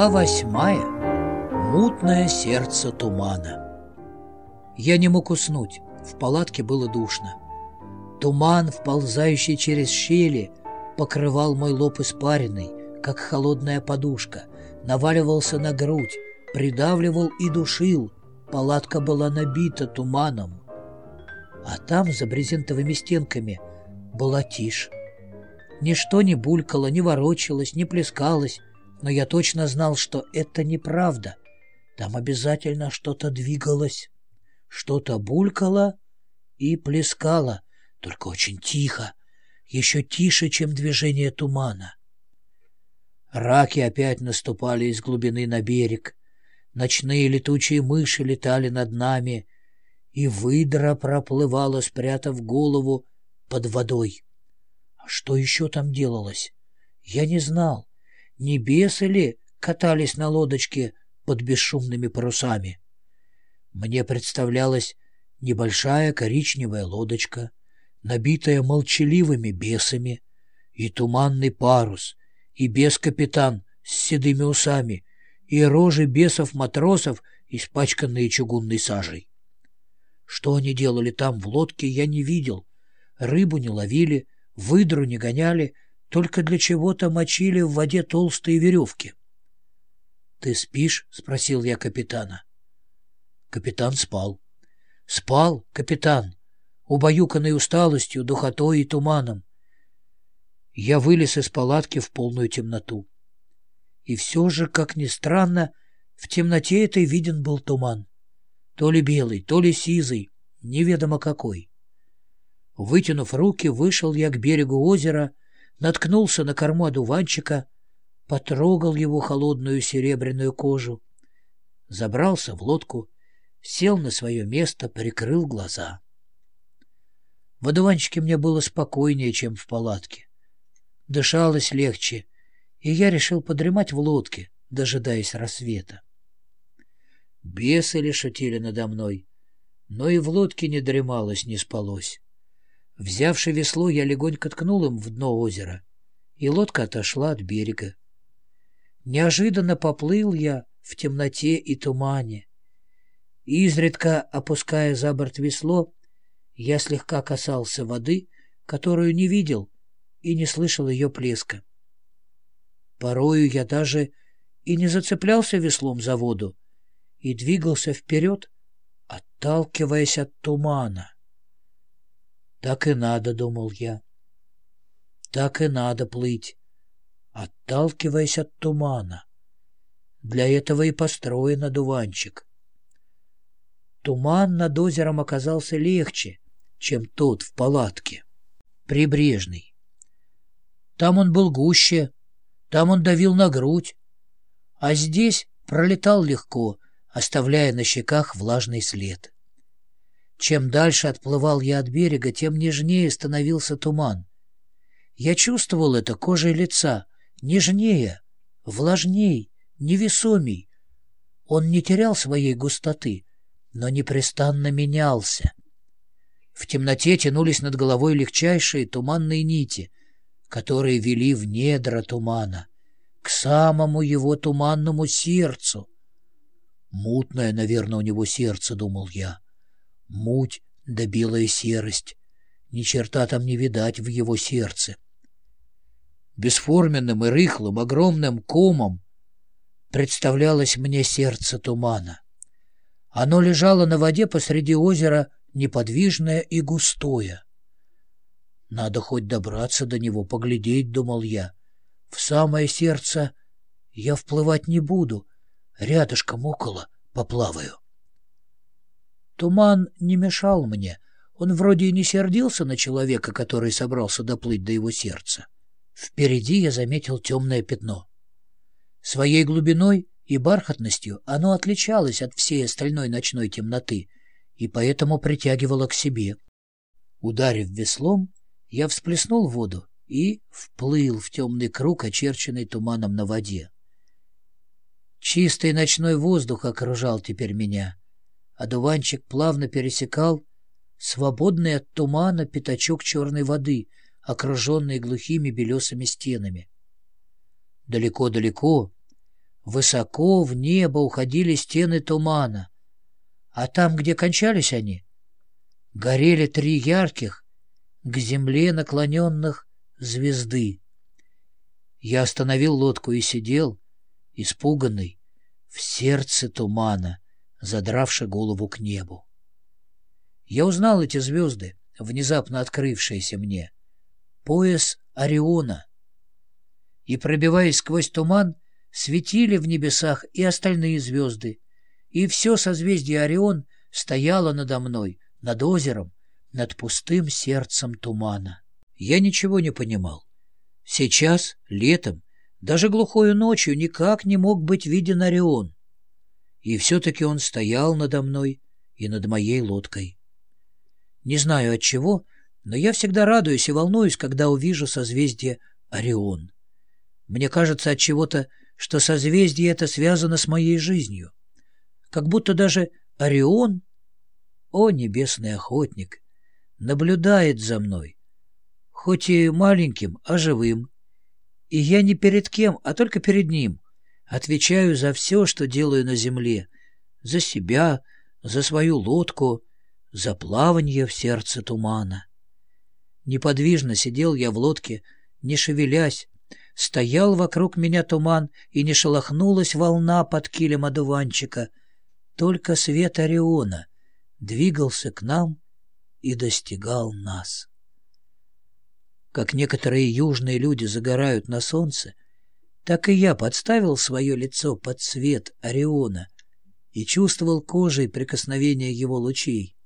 Глава восьмая. Мутное сердце тумана. Я не мог уснуть. В палатке было душно. Туман, вползающий через щели, покрывал мой лоб испариной, как холодная подушка, наваливался на грудь, придавливал и душил. Палатка была набита туманом. А там, за брезентовыми стенками, была тишь. Ничто не булькало, не ворочалось, не плескалось, но я точно знал, что это неправда. Там обязательно что-то двигалось, что-то булькало и плескало, только очень тихо, еще тише, чем движение тумана. Раки опять наступали из глубины на берег, ночные летучие мыши летали над нами, и выдра проплывала, спрятав голову под водой. А что еще там делалось? Я не знал. Небесы ли катались на лодочке под бесшумными парусами? Мне представлялась небольшая коричневая лодочка, набитая молчаливыми бесами, и туманный парус, и бес-капитан с седыми усами, и рожи бесов-матросов, испачканные чугунной сажей. Что они делали там в лодке, я не видел. Рыбу не ловили, выдру не гоняли, только для чего-то мочили в воде толстые веревки. — Ты спишь? — спросил я капитана. Капитан спал. Спал капитан, убаюканный усталостью, духотой и туманом. Я вылез из палатки в полную темноту. И все же, как ни странно, в темноте этой виден был туман. То ли белый, то ли сизый, неведомо какой. Вытянув руки, вышел я к берегу озера наткнулся на корму одуванчика, потрогал его холодную серебряную кожу, забрался в лодку, сел на свое место, прикрыл глаза. В одуванчике мне было спокойнее, чем в палатке. Дышалось легче, и я решил подремать в лодке, дожидаясь рассвета. Бесы ли шутили надо мной, но и в лодке не дремалось, не спалось. Взявши весло, я легонько ткнул им в дно озера, и лодка отошла от берега. Неожиданно поплыл я в темноте и тумане. Изредка, опуская за борт весло, я слегка касался воды, которую не видел и не слышал ее плеска. Порою я даже и не зацеплялся веслом за воду и двигался вперед, отталкиваясь от тумана. Так и надо, думал я. Так и надо плыть, отталкиваясь от тумана. Для этого и построен одуванчик. Туман над озером оказался легче, чем тот в палатке, прибрежный. Там он был гуще, там он давил на грудь, а здесь пролетал легко, оставляя на щеках влажный след. Чем дальше отплывал я от берега, тем нежнее становился туман. Я чувствовал это кожей лица, нежнее, влажней, невесомей. Он не терял своей густоты, но непрестанно менялся. В темноте тянулись над головой легчайшие туманные нити, которые вели в недра тумана, к самому его туманному сердцу. Мутное, наверное, у него сердце, думал я муть да белая серость. Ни черта там не видать в его сердце. Бесформенным и рыхлым, огромным комом представлялось мне сердце тумана. Оно лежало на воде посреди озера, неподвижное и густое. Надо хоть добраться до него, поглядеть, думал я. В самое сердце я вплывать не буду, рядышком около поплаваю. Туман не мешал мне. Он вроде и не сердился на человека, который собрался доплыть до его сердца. Впереди я заметил темное пятно. Своей глубиной и бархатностью оно отличалось от всей остальной ночной темноты и поэтому притягивало к себе. Ударив веслом, я всплеснул воду и вплыл в темный круг, очерченный туманом на воде. Чистый ночной воздух окружал теперь меня — Одуванчик плавно пересекал свободный от тумана пятачок черной воды, окруженный глухими белесыми стенами. Далеко-далеко, Высоко в небо уходили стены тумана, а там, где кончались они, горели три ярких, к земле наклоненных звезды. Я остановил лодку и сидел, испуганный, в сердце тумана, задравши голову к небу. Я узнал эти звезды, внезапно открывшиеся мне. Пояс Ориона. И, пробиваясь сквозь туман, светили в небесах и остальные звезды, и все созвездие Орион стояло надо мной, над озером, над пустым сердцем тумана. Я ничего не понимал. Сейчас, летом, даже глухою ночью никак не мог быть виден Орион. И все-таки он стоял надо мной и над моей лодкой. Не знаю от чего, но я всегда радуюсь и волнуюсь, когда увижу созвездие Орион. Мне кажется от чего-то, что созвездие это связано с моей жизнью. Как будто даже Орион, о небесный охотник, наблюдает за мной, хоть и маленьким, а живым. И я не перед кем, а только перед ним. Отвечаю за все, что делаю на земле, за себя, за свою лодку, за плавание в сердце тумана. Неподвижно сидел я в лодке, не шевелясь, стоял вокруг меня туман, и не шелохнулась волна под килем одуванчика. Только свет Ориона двигался к нам и достигал нас. Как некоторые южные люди загорают на солнце, так и я подставил свое лицо под свет Ориона и чувствовал кожей прикосновение его лучей.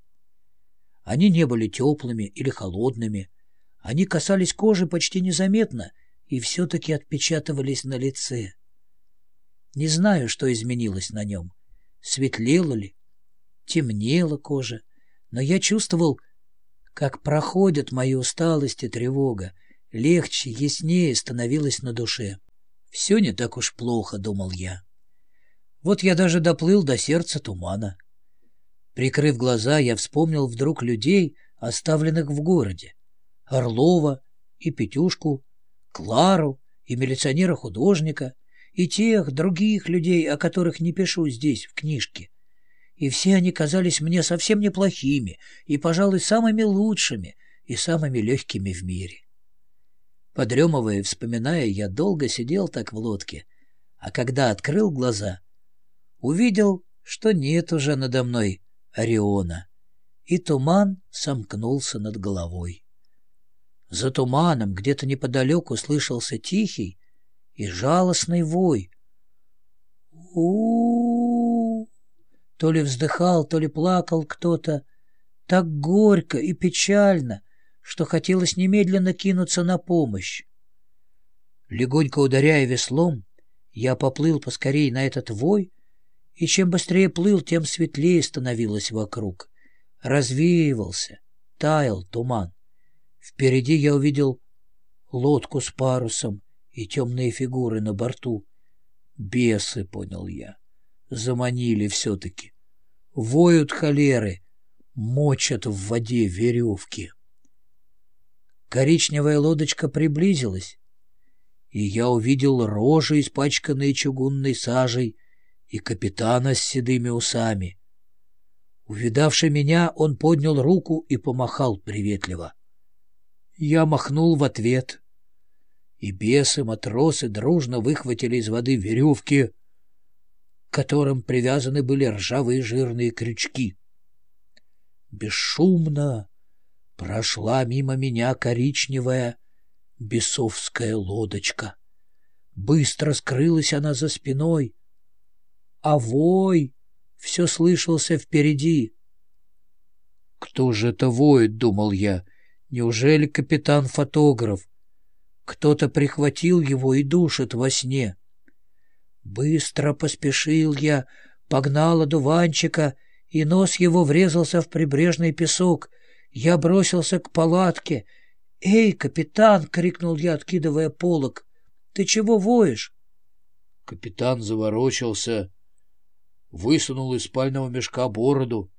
Они не были теплыми или холодными. Они касались кожи почти незаметно и все-таки отпечатывались на лице. Не знаю, что изменилось на нем. Светлела ли, темнела кожа, но я чувствовал, как проходят мои усталость и тревога, легче, яснее становилось на душе. Все не так уж плохо, думал я. Вот я даже доплыл до сердца тумана. Прикрыв глаза, я вспомнил вдруг людей, оставленных в городе. Орлова и Петюшку, Клару и милиционера-художника, и тех других людей, о которых не пишу здесь, в книжке. И все они казались мне совсем неплохими и, пожалуй, самыми лучшими и самыми легкими в мире. Подремывая и вспоминая, я долго сидел так в лодке, а когда открыл глаза, увидел, что нет уже надо мной Ориона, и туман сомкнулся над головой. За туманом где-то неподалеку слышался тихий и жалостный вой. у, -у, То ли вздыхал, то ли плакал кто-то, так горько и печально, что хотелось немедленно кинуться на помощь. Легонько ударяя веслом, я поплыл поскорей на этот вой и чем быстрее плыл, тем светлее становилось вокруг. Развеивался, таял туман. Впереди я увидел лодку с парусом и темные фигуры на борту. Бесы, понял я, заманили все-таки. Воют холеры, мочат в воде веревки. Коричневая лодочка приблизилась, и я увидел рожи, испачканные чугунной сажей, и капитана с седыми усами. Увидавший меня, он поднял руку и помахал приветливо. Я махнул в ответ, и бесы-матросы дружно выхватили из воды веревки, к которым привязаны были ржавые жирные крючки. Бесшумно прошла мимо меня коричневая бесовская лодочка. Быстро скрылась она за спиной, а вой все слышался впереди. «Кто же это воет?» — думал я. «Неужели капитан-фотограф? Кто-то прихватил его и душит во сне». Быстро поспешил я, погнал одуванчика, и нос его врезался в прибрежный песок. Я бросился к палатке. «Эй, капитан!» — крикнул я, откидывая полог. «Ты чего воешь?» Капитан заворочился, высунул из спального мешка бороду.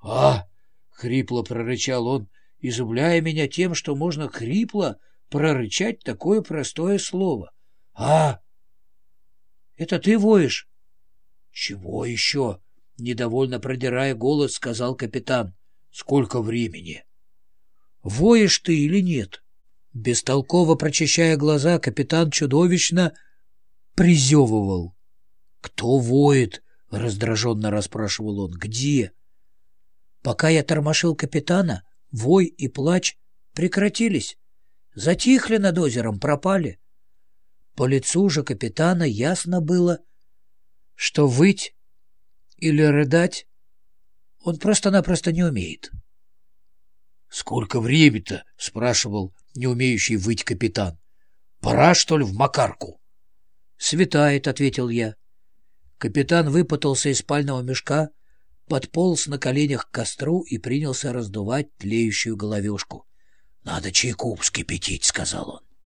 «А!» — хрипло прорычал он, изумляя меня тем, что можно хрипло прорычать такое простое слово. «А!» Это ты воешь? Чего еще? Недовольно продирая голос, сказал капитан. Сколько времени? Воешь ты или нет? Бестолково прочищая глаза, капитан чудовищно призевывал. «Кто воет?» — раздраженно расспрашивал он. «Где?» Пока я тормошил капитана, вой и плач прекратились. Затихли над озером, пропали. По лицу же капитана ясно было, что выть или рыдать он просто-напросто не умеет. — Сколько времени-то? — спрашивал не умеющий выть капитан. — Пора, что ли, в Макарку? — Светает, — ответил я. Капитан выпутался из спального мешка, подполз на коленях к костру и принялся раздувать тлеющую головешку. — Надо чайку вскипятить, — сказал он.